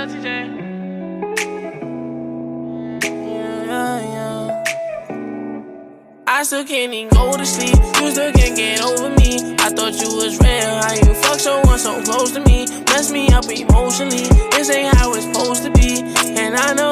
Shout. I still can't even go to sleep. You still can't get over me. I thought you was real. How you fuck someone so close to me? Mess me up emotionally. This ain't how it's supposed to be. And I know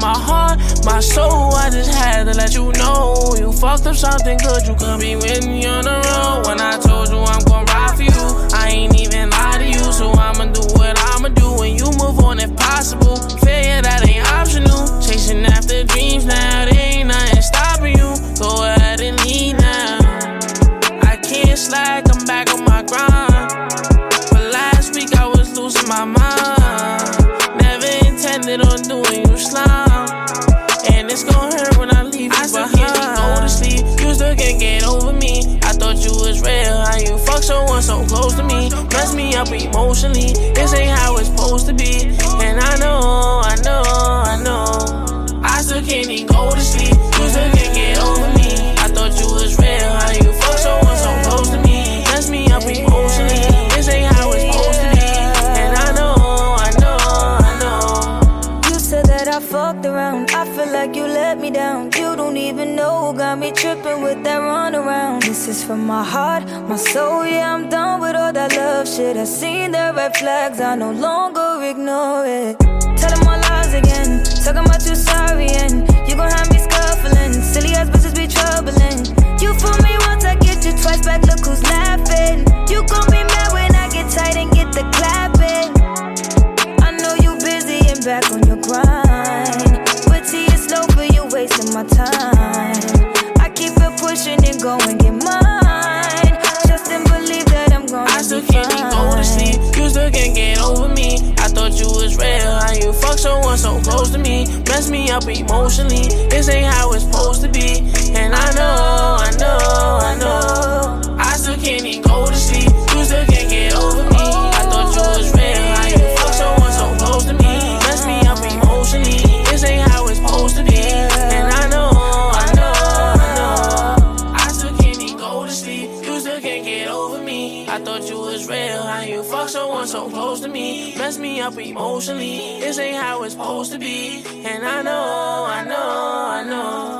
my heart, my soul. I just had to let you know you fucked up something good. You could be with me on the road. When I told you I'm emotionally. This ain't how let me down. You don't even know, got me tripping with that runaround. This is from my heart, my soul. Yeah, I'm done with all that love shit. I seen the red flags, I no longer ignore it. My time. I keep it pushing and going, get mine. Just and believe that I'm gonna I still can't even go to fine. sleep. You still can't get over me. I thought you was real. How you fuck someone so close to me? Mess me up emotionally. This ain't how it's supposed to be. And I know, over me. I thought you was real, how you fuck someone so close to me. Mess me up emotionally, this ain't how it's supposed to be. And I know, I know, I know.